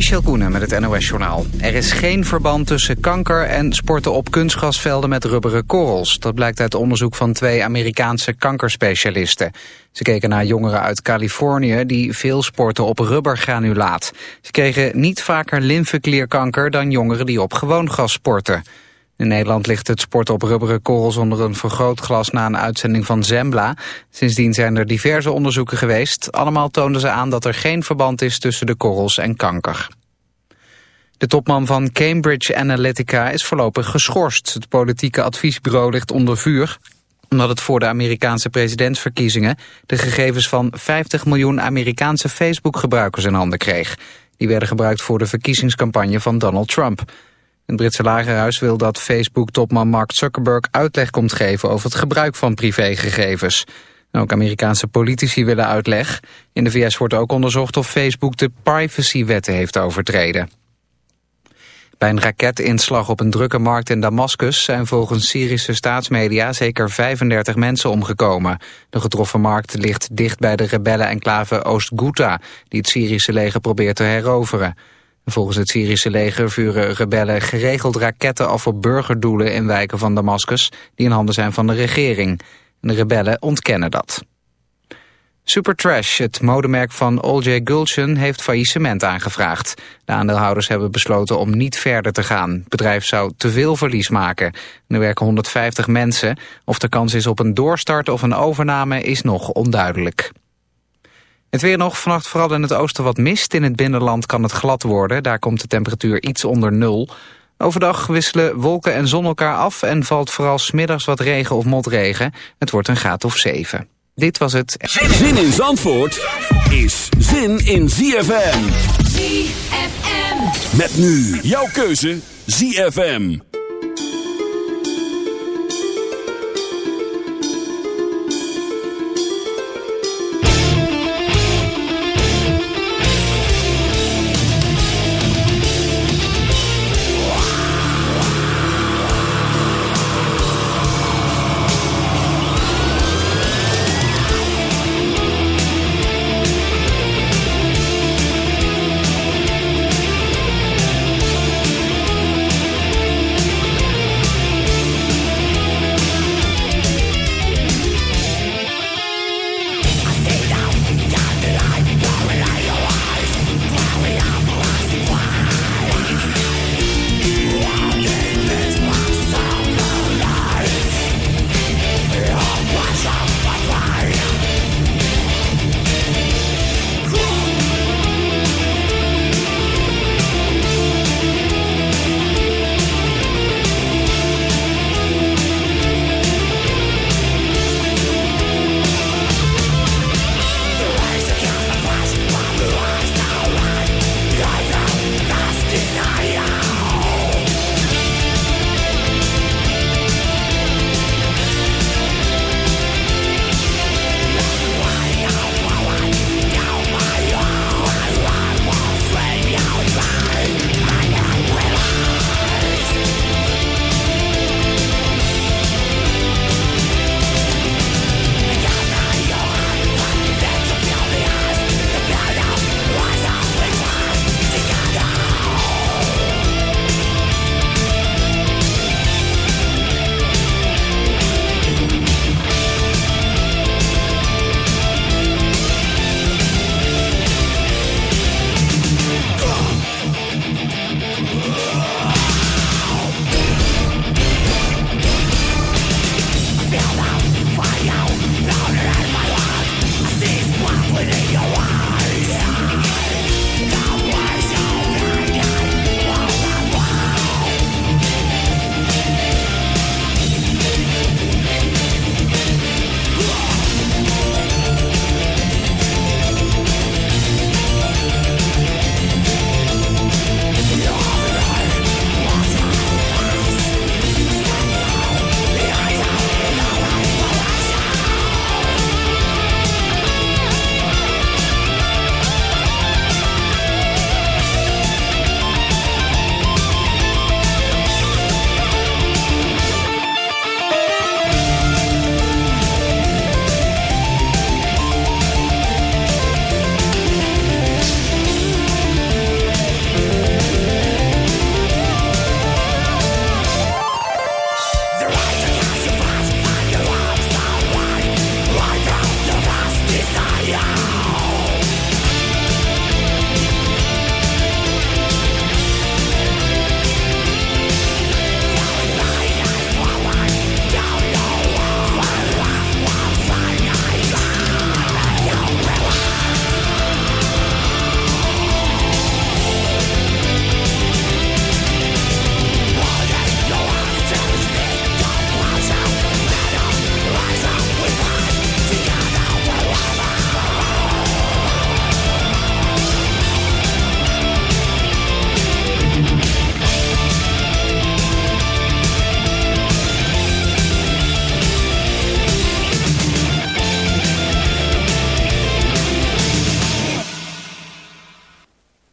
Michel Koenen met het NOS-journaal. Er is geen verband tussen kanker en sporten op kunstgrasvelden met rubberen korrels. Dat blijkt uit onderzoek van twee Amerikaanse kankerspecialisten. Ze keken naar jongeren uit Californië die veel sporten op rubbergranulaat. Ze kregen niet vaker lymfeklierkanker dan jongeren die op gewoon gras sporten. In Nederland ligt het sport op rubberen korrels onder een vergrootglas na een uitzending van Zembla. Sindsdien zijn er diverse onderzoeken geweest. Allemaal toonden ze aan dat er geen verband is tussen de korrels en kanker. De topman van Cambridge Analytica is voorlopig geschorst. Het politieke adviesbureau ligt onder vuur omdat het voor de Amerikaanse presidentsverkiezingen de gegevens van 50 miljoen Amerikaanse Facebook-gebruikers in handen kreeg. Die werden gebruikt voor de verkiezingscampagne van Donald Trump. Het Britse lagerhuis wil dat Facebook-topman Mark Zuckerberg uitleg komt geven over het gebruik van privégegevens. Ook Amerikaanse politici willen uitleg. In de VS wordt ook onderzocht of Facebook de privacywetten heeft overtreden. Bij een raketinslag op een drukke markt in Damascus zijn volgens Syrische staatsmedia zeker 35 mensen omgekomen. De getroffen markt ligt dicht bij de rebellen-enclave Oost-Ghouta, die het Syrische leger probeert te heroveren. Volgens het Syrische leger vuren rebellen geregeld raketten af op burgerdoelen in wijken van Damascus die in handen zijn van de regering. De rebellen ontkennen dat. Supertrash, het modemerk van Olje Gulchen, heeft faillissement aangevraagd. De aandeelhouders hebben besloten om niet verder te gaan. Het bedrijf zou te veel verlies maken. Er werken 150 mensen. Of de kans is op een doorstart of een overname is nog onduidelijk. Het weer nog, vannacht vooral in het oosten wat mist. In het binnenland kan het glad worden. Daar komt de temperatuur iets onder nul. Overdag wisselen wolken en zon elkaar af... en valt vooral smiddags wat regen of motregen. Het wordt een graad of 7. Dit was het... Zin in Zandvoort is zin in ZFM. ZFM. Met nu jouw keuze ZFM.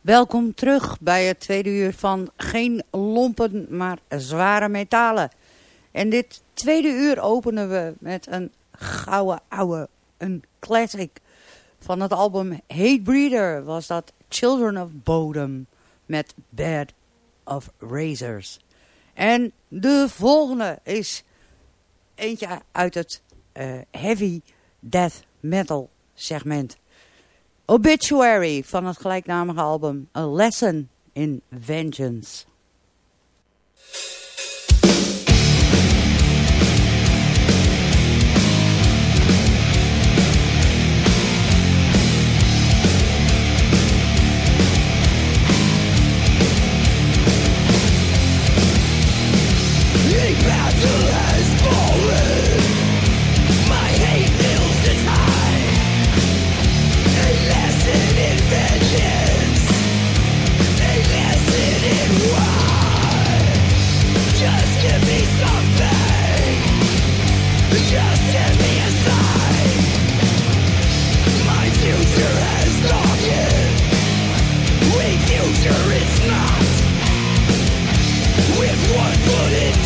Welkom terug bij het tweede uur van geen lompen, maar zware metalen. En dit tweede uur openen we met een gouden ouwe, een classic. Van het album Hate Breeder was dat Children of Bodom met Bed of Razors. En de volgende is eentje uit het uh, heavy death metal segment. Obituary van het gelijknamige album A Lesson in Vengeance.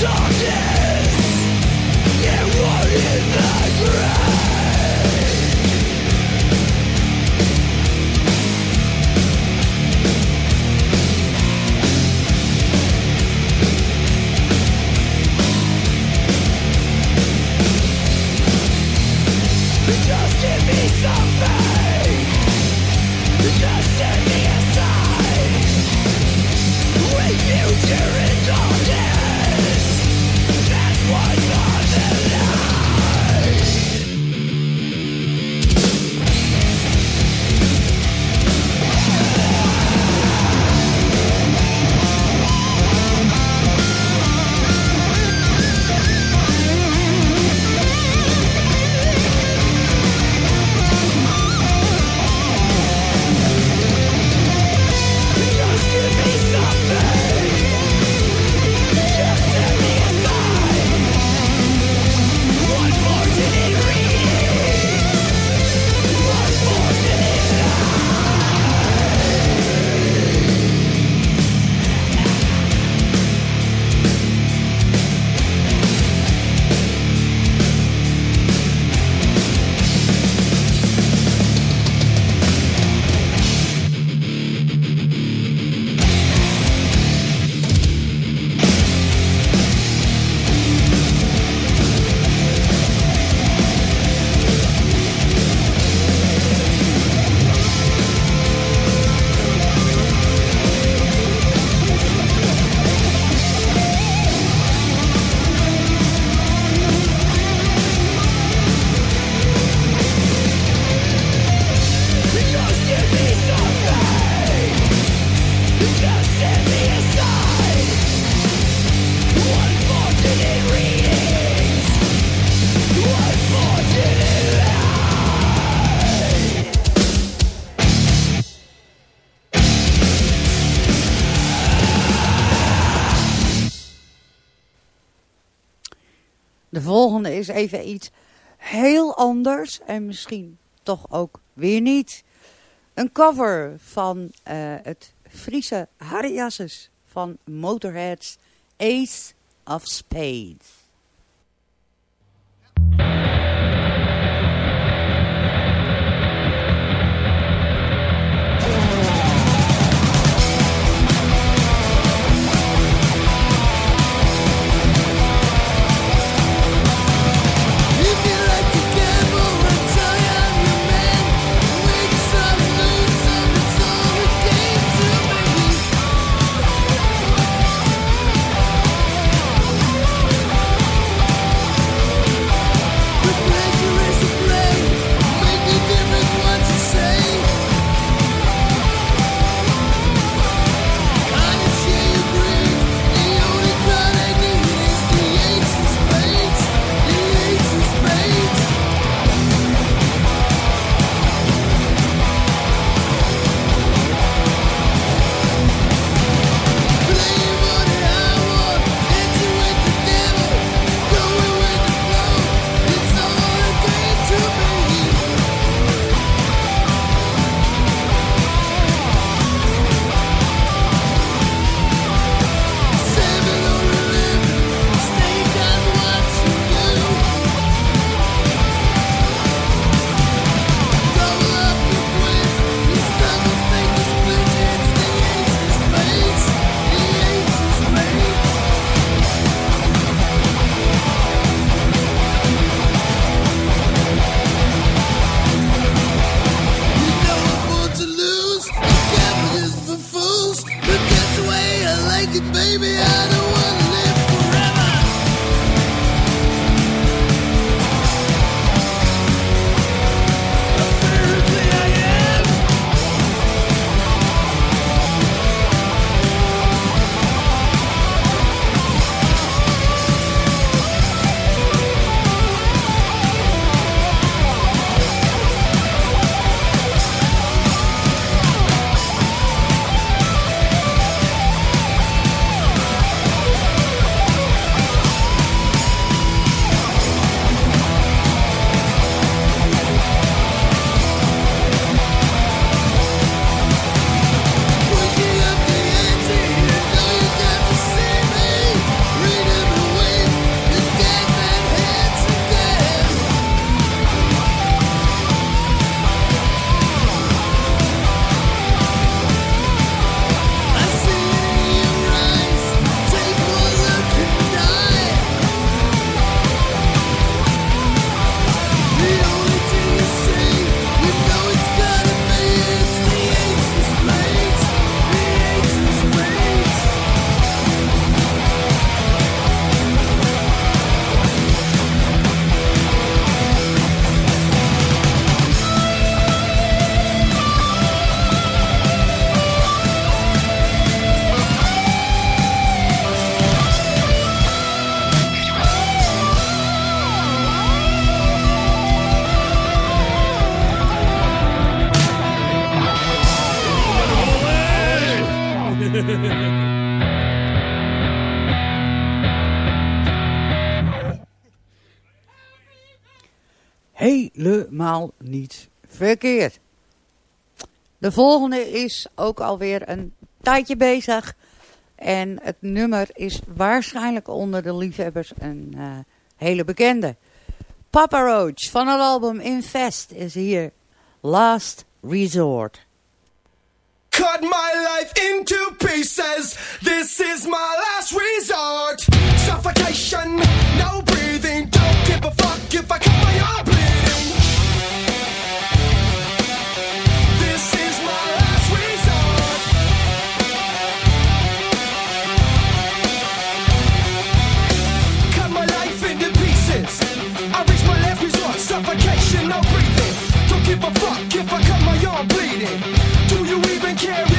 dark volgende is even iets heel anders en misschien toch ook weer niet. Een cover van uh, het Friese Harriasses van Motorhead's Ace of Spades. Helemaal niet verkeerd. De volgende is ook alweer een tijdje bezig. En het nummer is waarschijnlijk onder de liefhebbers een uh, hele bekende. Papa Roach van het album Invest is hier. Last Resort. Cut my life into pieces. This is my last resort. Suffocation, no breathing. Don't give a fuck if I cut my arm. Give a fuck if I cut my arm bleeding. Do you even care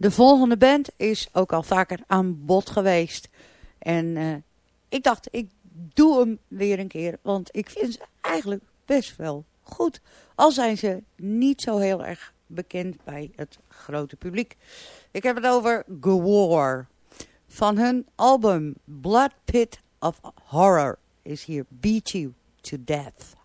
De volgende band is ook al vaker aan bod geweest. En uh, ik dacht, ik doe hem weer een keer. Want ik vind ze eigenlijk best wel goed. Al zijn ze niet zo heel erg bekend bij het grote publiek. Ik heb het over Gwar. Van hun album Blood Pit of Horror is hier Beat You to Death.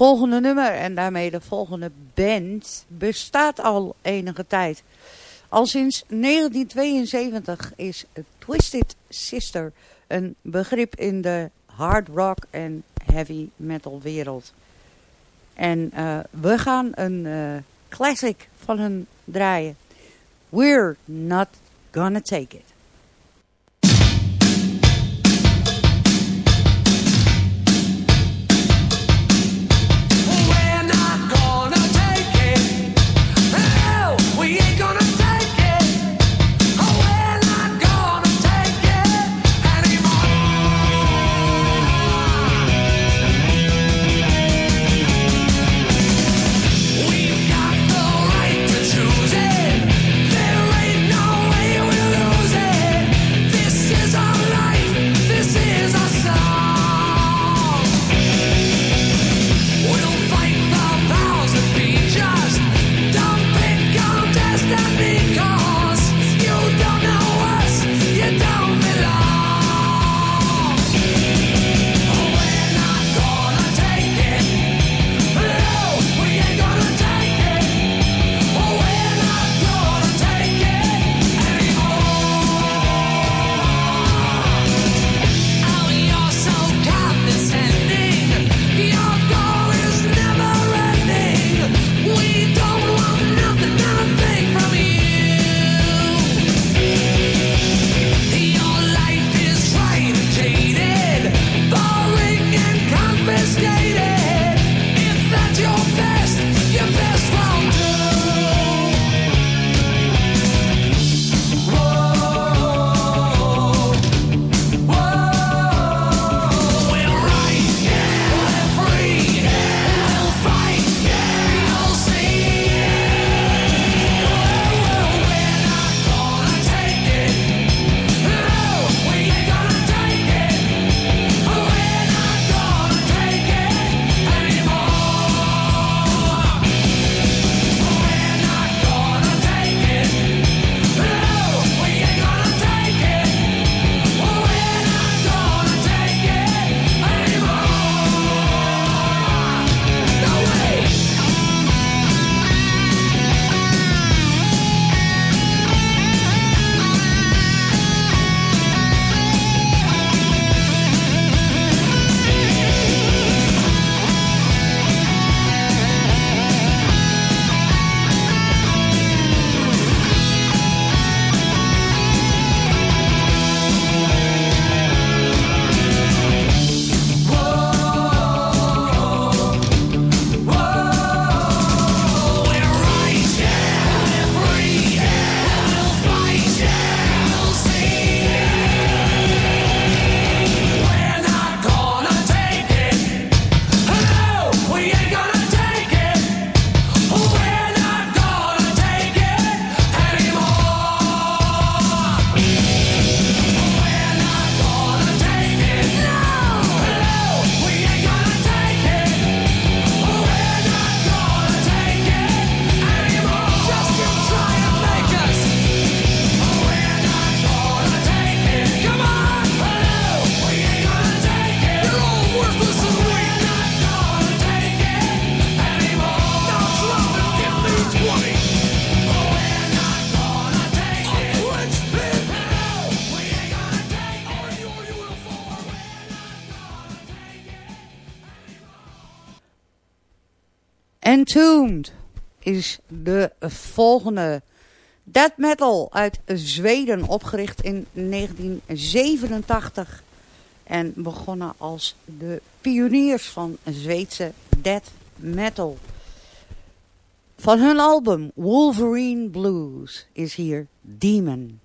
Volgende nummer en daarmee de volgende band bestaat al enige tijd. Al sinds 1972 is Twisted Sister een begrip in de hard rock en heavy metal wereld. En uh, we gaan een uh, classic van hun draaien. We're not gonna take it. Volgende death metal uit Zweden, opgericht in 1987 en begonnen als de pioniers van Zweedse death metal. Van hun album Wolverine Blues is hier Demon.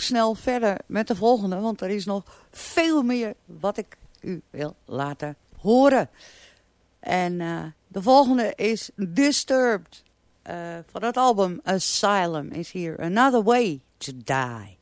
Snel verder met de volgende, want er is nog veel meer wat ik u wil laten horen. En uh, de volgende is Disturbed. Uh, van het album Asylum is hier Another Way to Die.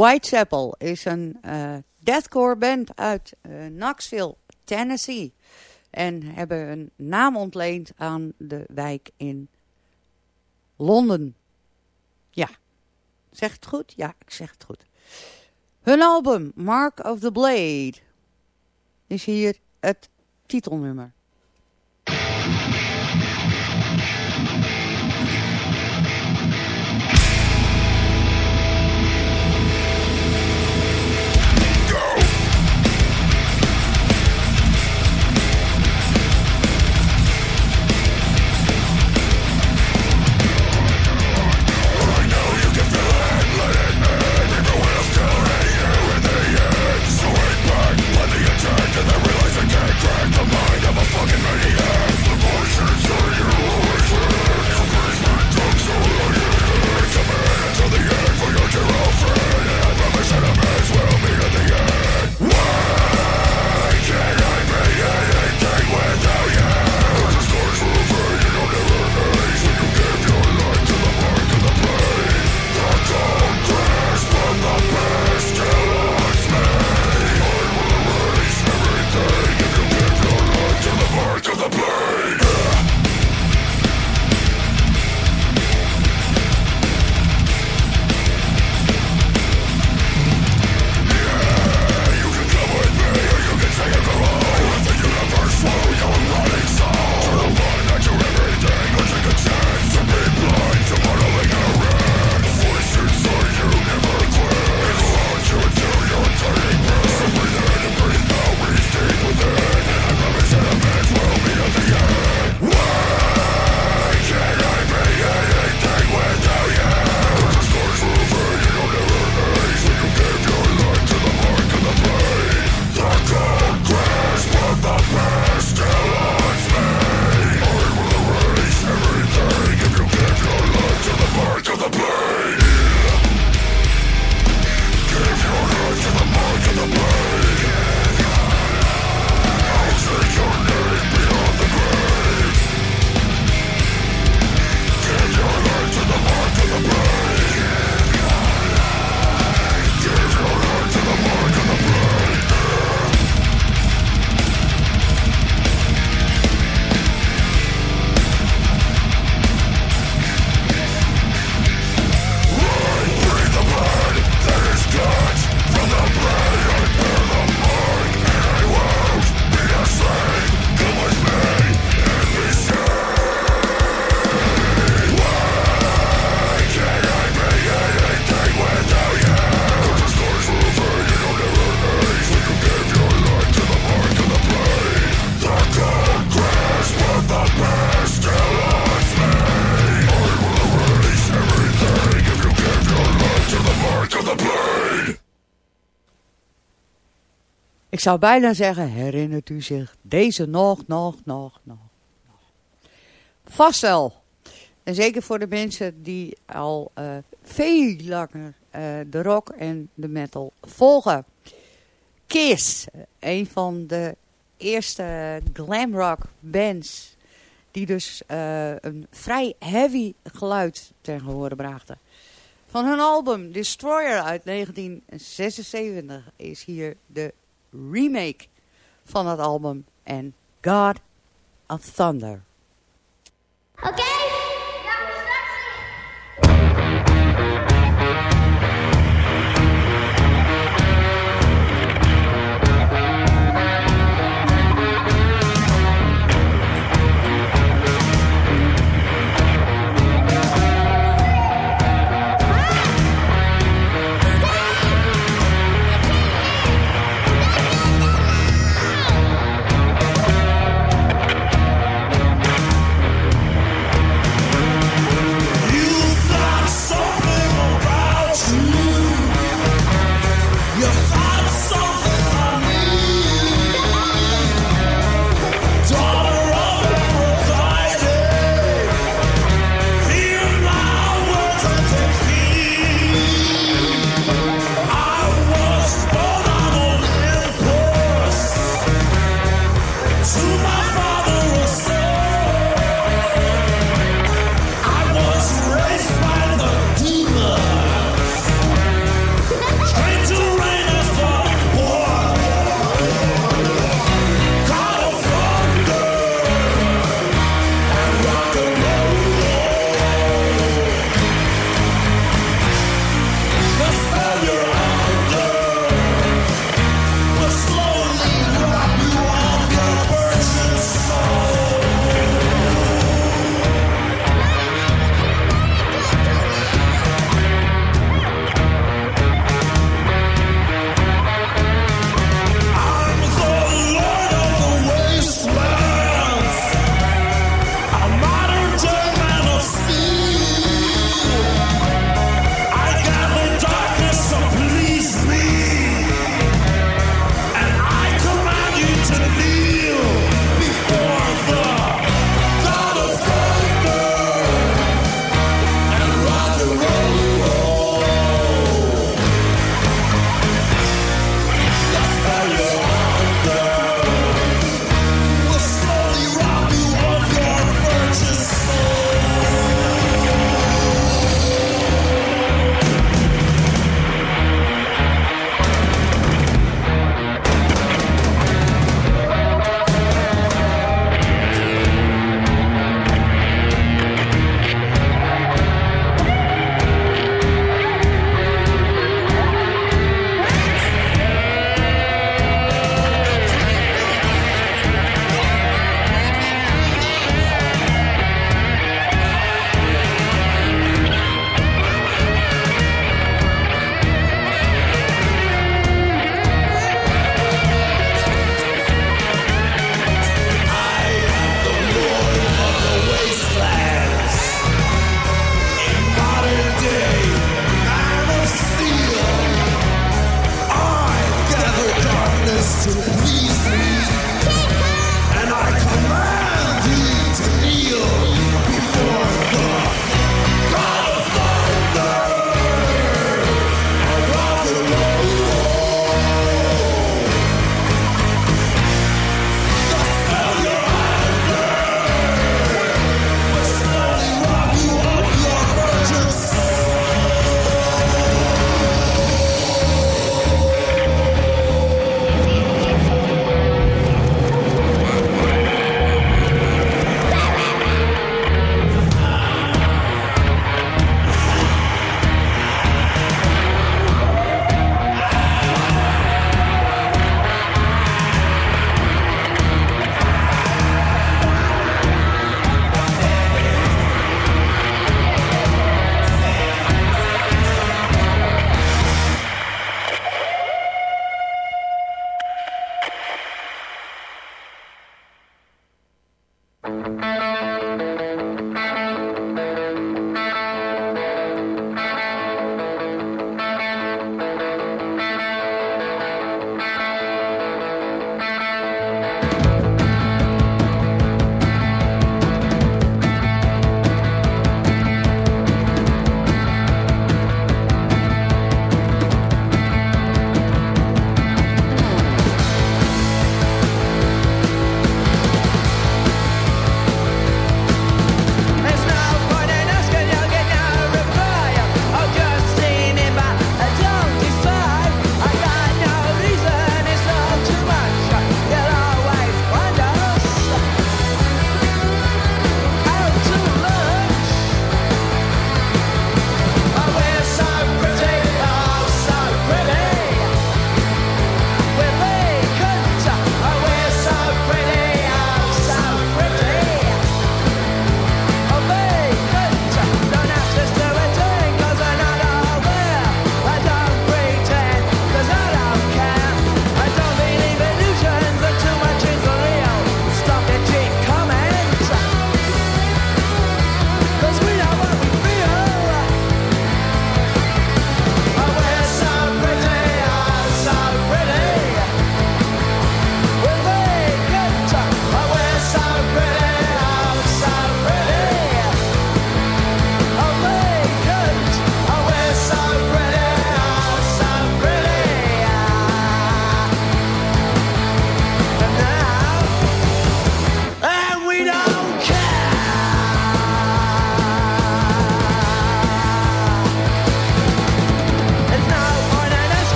Whitechapel is een uh, deathcore band uit uh, Knoxville, Tennessee. En hebben een naam ontleend aan de wijk in Londen. Ja, zeg het goed? Ja, ik zeg het goed. Hun album Mark of the Blade is hier het titelnummer. Ik zou bijna zeggen, herinnert u zich deze nog, nog, nog, nog. Vast wel. En zeker voor de mensen die al uh, veel langer uh, de rock en de metal volgen. Kiss, een van de eerste glam rock bands die dus uh, een vrij heavy geluid ten brachten. Van hun album Destroyer uit 1976 is hier de remake van het album en God of Thunder. Oké?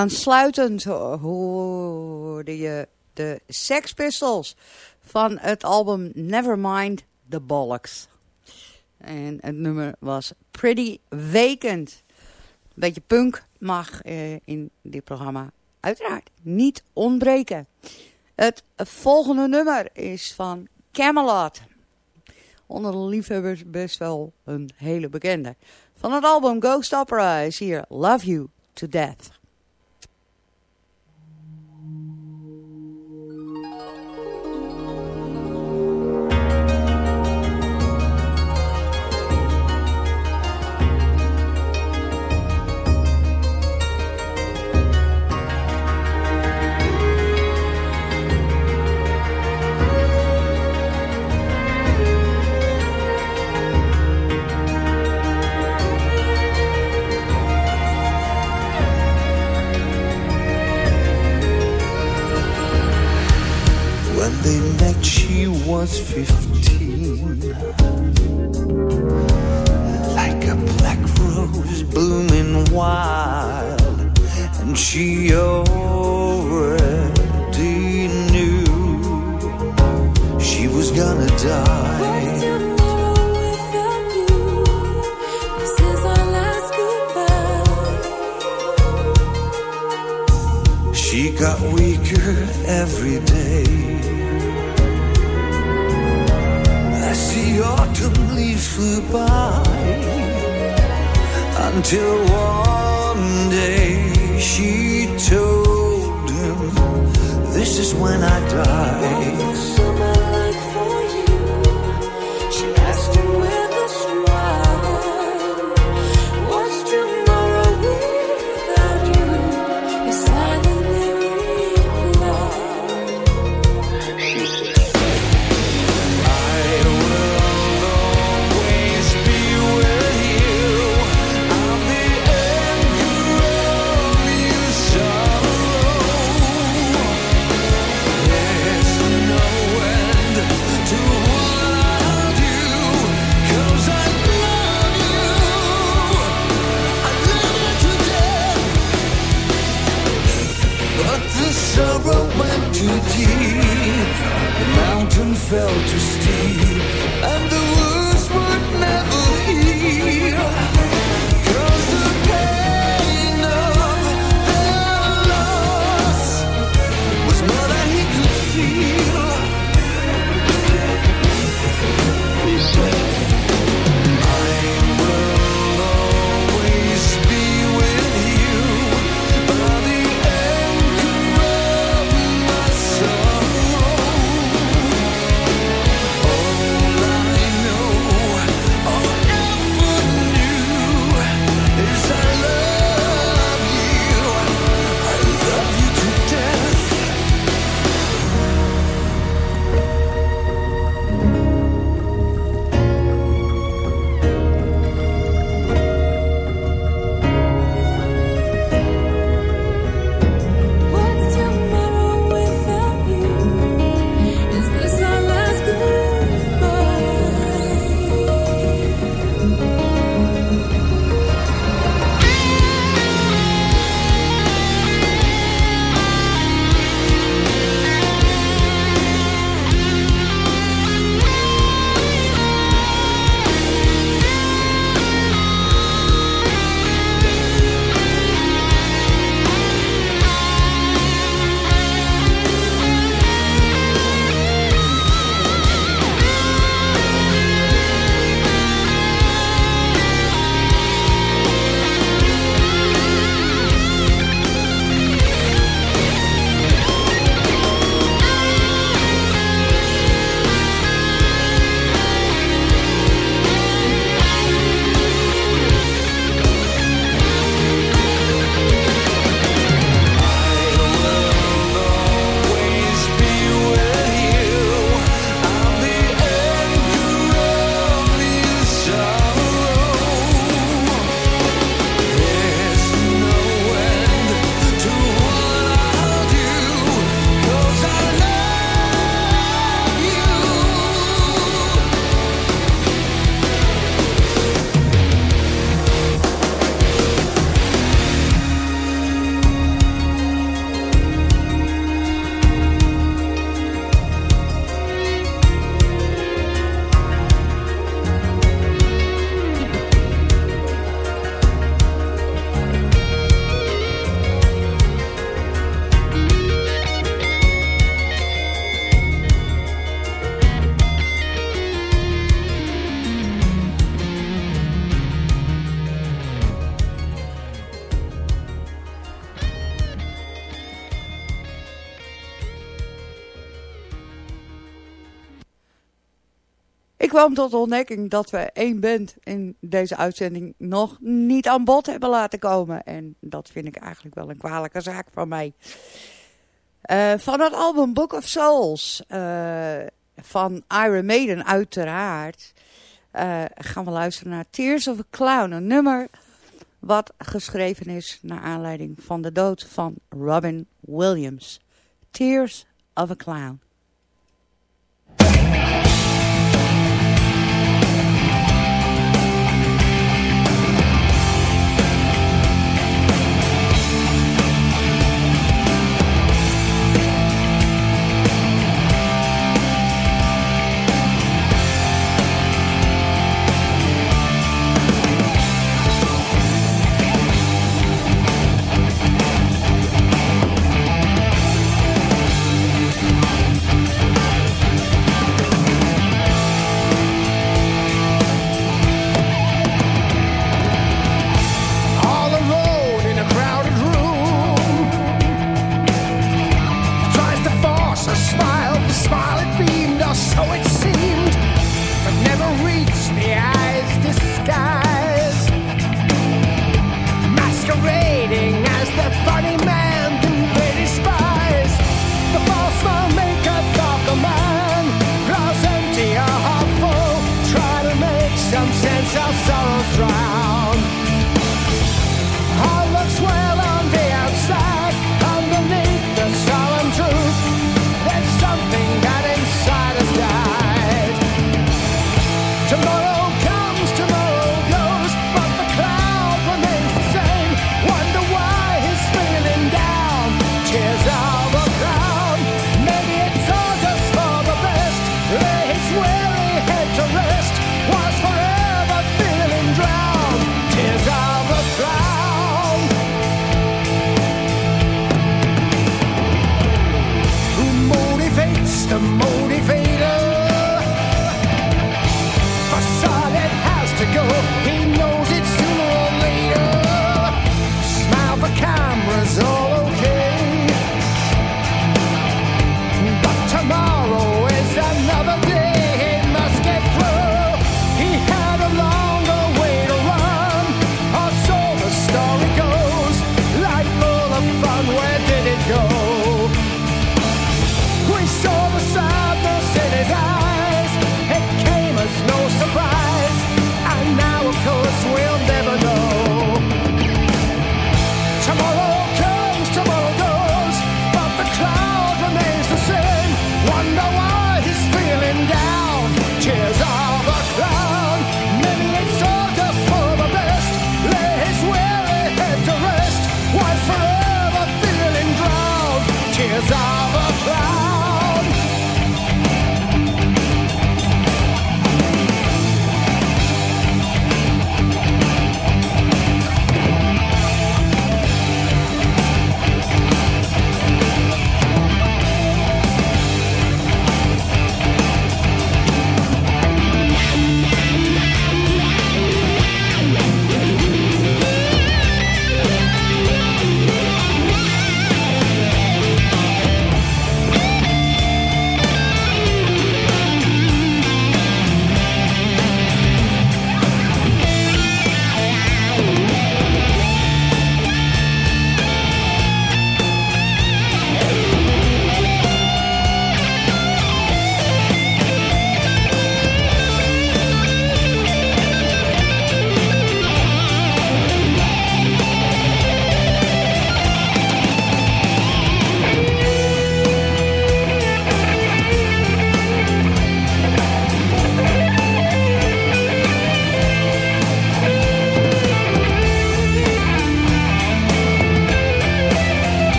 Aansluitend hoorde je de Sex Pistols van het album Nevermind the Bollocks. En het nummer was Pretty Vacant. Een beetje punk mag eh, in dit programma uiteraard niet ontbreken. Het volgende nummer is van Camelot. Onder de liefhebbers best wel een hele bekende. Van het album Ghost Opera is hier Love You to Death. Was fifteen. Like a black rose blooming wild And she already knew She was gonna die. She got weaker every day flew by Until one day she told him This is when I die Ik kwam tot de ontdekking dat we één band in deze uitzending nog niet aan bod hebben laten komen. En dat vind ik eigenlijk wel een kwalijke zaak van mij. Uh, van het album Book of Souls uh, van Iron Maiden uiteraard uh, gaan we luisteren naar Tears of a Clown. Een nummer wat geschreven is naar aanleiding van de dood van Robin Williams. Tears of a Clown. more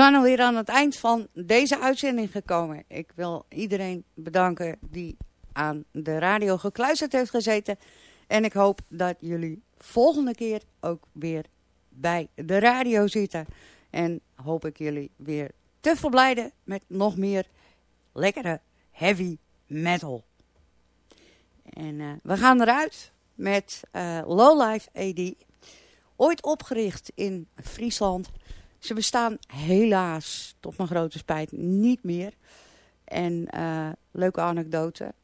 zijn alweer aan het eind van deze uitzending gekomen. Ik wil iedereen bedanken die aan de radio gekluisterd heeft gezeten. En ik hoop dat jullie volgende keer ook weer bij de radio zitten. En hoop ik jullie weer te verblijden met nog meer lekkere heavy metal. En uh, we gaan eruit met uh, Lowlife AD. Ooit opgericht in Friesland. Ze bestaan helaas, tot mijn grote spijt, niet meer. En uh, leuke anekdote.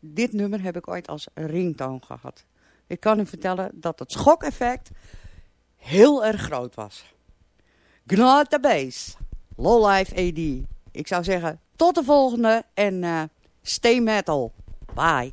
Dit nummer heb ik ooit als ringtoon gehad. Ik kan u vertellen dat het schokeffect heel erg groot was. Gnad de Base. Lowlife AD. Ik zou zeggen, tot de volgende en uh, stay metal. Bye.